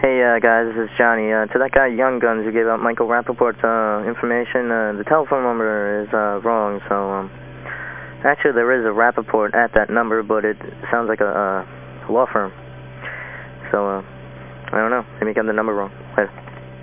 Hey,、uh, guys, this is Johnny. Uh, to that guy Young Guns who gave out Michael Rappaport's uh, information, uh, the telephone number is、uh, wrong, so、um, actually there is a Rappaport at that number, but it sounds like a law firm. So,、uh, I don't know, maybe may got the number wrong. Later.